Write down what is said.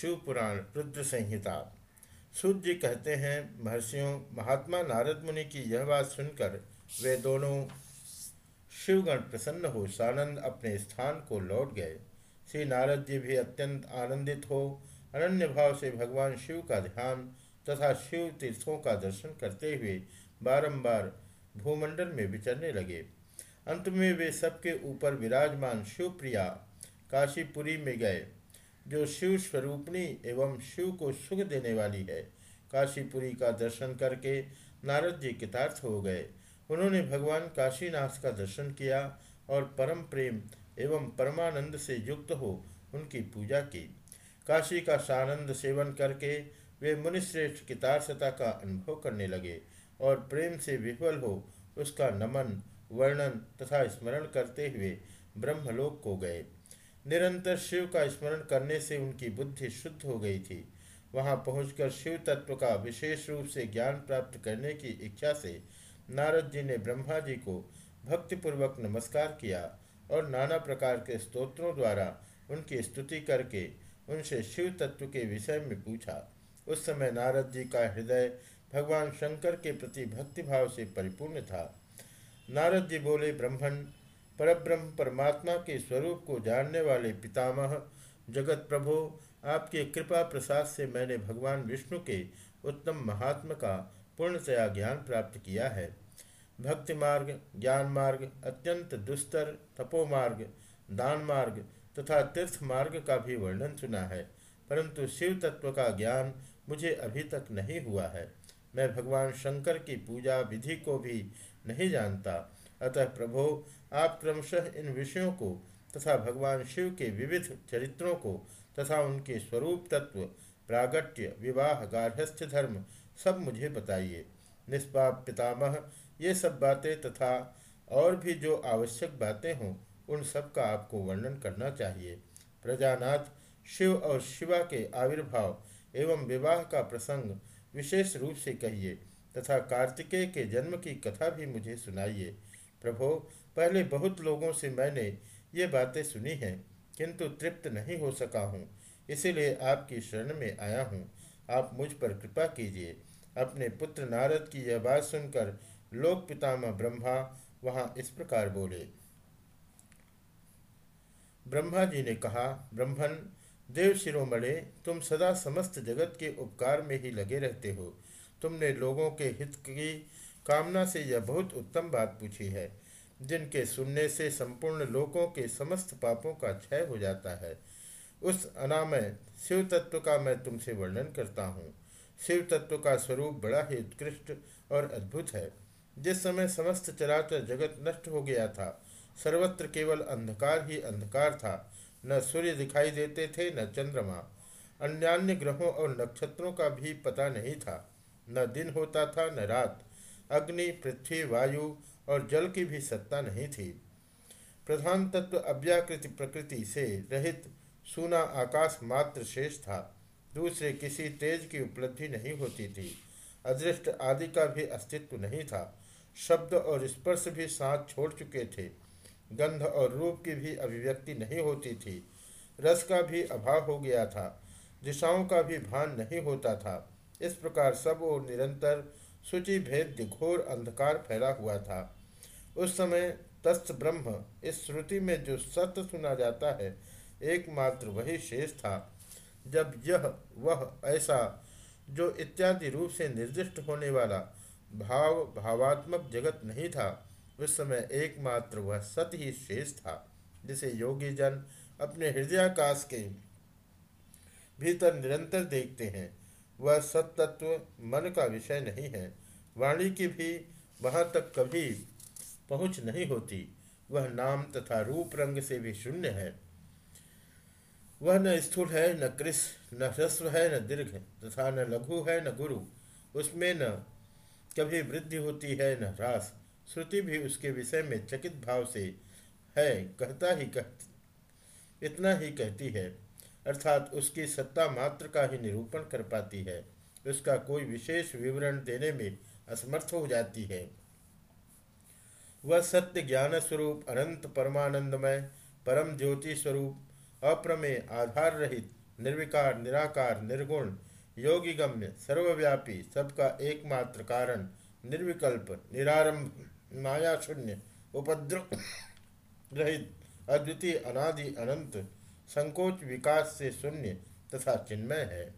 शिव पुराण रुद्र संहिता। सूर्य जी कहते हैं, महर्षियों, महात्मा नारद मुनि की यह बात सुनकर वे दोनों शिवगण प्रसन्न हो सानंद अपने स्थान को लौट गए। श्री नारद जी भी अत्यंत आनंदित हो, अनन्य भाव से भगवान शिव का ध्यान तथा शिव तीर्थों का दर्शन करते हुए बारंबार भूमंडल में विचरने लगे। अंत में वे सबके ऊपर विराजमान शिवप्रिया काशीपुरी में गए। जो शिव स्वरूपणी एवं शिव को सुख देने वाली है। काशीपुरी का दर्शन करके नारद जी कृतार्थ हो गए। उन्होंने भगवान काशीनाथ का दर्शन किया और परम प्रेम एवं परमानंद से युक्त हो उनकी पूजा की। काशी का सानंद सेवन करके वे मुनिश्रेष्ठ कितार्थता का अनुभव करने लगे और प्रेम से विह्वल हो उसका नमन, वर्णन तथा स्मरण करते हुए ब्रह्मलोक को गए। निरंतर शिव का स्मरण करने से उनकी बुद्धि शुद्ध हो गई थी। वहाँ पहुंचकर शिव तत्व का विशेष रूप से ज्ञान प्राप्त करने की इच्छा से नारद जी ने ब्रह्मा जी को भक्तिपूर्वक नमस्कार किया और नाना प्रकार के स्तोत्रों द्वारा उनकी स्तुति करके उनसे शिव तत्व के विषय में पूछा। उस समय नारद जी का हृदय भगवान शंकर के प्रति भक्तिभाव से परिपूर्ण था। नारद जी बोले ब्रह्मण परब्रह्म परमात्मा के स्वरूप को जानने वाले पितामह, जगत प्रभो, आपके कृपा प्रसाद से मैंने भगवान विष्णु के उत्तम महात्मा का पूर्णतया ज्ञान प्राप्त किया है। भक्ति मार्ग, ज्ञान मार्ग, अत्यंत दुस्तर तपोमार्ग दान मार्ग तथा तीर्थ मार्ग का भी वर्णन सुना है, परंतु शिव तत्व का ज्ञान मुझे अभी तक नहीं हुआ है। मैं भगवान शंकर की पूजा विधि को भी नहीं जानता। अतः प्रभो, आप क्रमशः इन विषयों को तथा भगवान शिव के विविध चरित्रों को तथा उनके स्वरूप, तत्व, प्रागट्य, विवाह गार्हस्थ्य धर्म सब मुझे बताइए। निष्पाप पितामह, ये सब बातें तथा और भी जो आवश्यक बातें हों, उन सब का आपको वर्णन करना चाहिए। प्रजानाथ, शिव और शिवा के आविर्भाव एवं विवाह का प्रसंग विशेष रूप से कहिए तथा कार्तिकेय के जन्म की कथा भी मुझे सुनाइए। प्रभो, पहले बहुत लोगों से मैंने ये बातें सुनी हैं, किंतु तृप्त नहीं हो सका हूँ। इसीलिए आपकी शरण में आया हूँ। आप मुझ पर कृपा कीजिए। अपने पुत्र नारद की यह बात सुनकर लोक पितामह ब्रह्मा वहाँ इस प्रकार बोले। ब्रह्मा जी ने कहा, ब्रह्मन, देव शिरोमणे, तुम सदा समस्त जगत के उपकार में ही लगे रहते हो। तुमने लोगों के हित की कामना से यह बहुत उत्तम बात पूछी है, जिनके सुनने से संपूर्ण लोकों के समस्त पापों का क्षय हो जाता है। उस अनामय शिव तत्व का मैं तुमसे वर्णन करता हूँ। शिव तत्व का स्वरूप बड़ा ही उत्कृष्ट और अद्भुत है। जिस समय समस्त चराचर जगत नष्ट हो गया था, सर्वत्र केवल अंधकार ही अंधकार था। न सूर्य दिखाई देते थे, न चंद्रमा। अन्यान्य ग्रहों और नक्षत्रों का भी पता नहीं था। न दिन होता था, न रात। अग्नि, पृथ्वी, वायु और जल की भी सत्ता नहीं थी। प्रधान तत्व अव्याकृति प्रकृति से रहित सूना आकाश मात्र शेष था। दूसरे किसी तेज की उपलब्धि नहीं होती थी। अदृष्ट आदि का भी अस्तित्व नहीं था। शब्द और स्पर्श भी साथ छोड़ चुके थे। गंध और रूप की भी अभिव्यक्ति नहीं होती थी। रस का भी अभाव हो गया था। दिशाओं का भी भान नहीं होता था। इस प्रकार सब और निरंतर सूचि भेद घोर अंधकार फैला हुआ था। उस समय तस्त ब्रह्म, इस श्रुति में जो सत्य सुना जाता है, एकमात्र वही शेष था। जब यह, वह ऐसा, जो इत्यादि रूप से निर्दिष्ट होने वाला, भाव, भावात्मक जगत नहीं था, उस समय एकमात्र वह सत्य ही शेष था, जिसे योगी जन अपने हृदयाकाश के भीतर निरंतर देखते हैं। वह सत्तत्व मन का विषय नहीं है। वाणी की भी वहाँ तक कभी पहुँच नहीं होती। वह नाम तथा रूप रंग से भी शून्य है। वह न स्थूल है, न कृष न ह्रस्व है, न दीर्घ तथा न लघु है, न गुरु। उसमें न कभी वृद्धि होती है, न ह्रास। श्रुति भी उसके विषय में चकित भाव से है। कहता ही कह, इतना ही कहती है। अर्थात उसकी सत्ता मात्र का ही निरूपण कर पाती है। उसका कोई विशेष विवरण देने में असमर्थ हो जाती है। वह सत्य ज्ञान स्वरूप, अनंत परमानंदमय, परम ज्योति स्वरूप, अप्रमेय, आधार रहित, निर्विकार, निराकार, निर्गुण, योगिगम्य, सर्वव्यापी, सबका एकमात्र कारण, निर्विकल्प, निरारंभ माया शून्य उपद्रव रहित, अद्वितीय, अनादि, अनंत संकोच विकास से शून्य तथा चिन्मय है।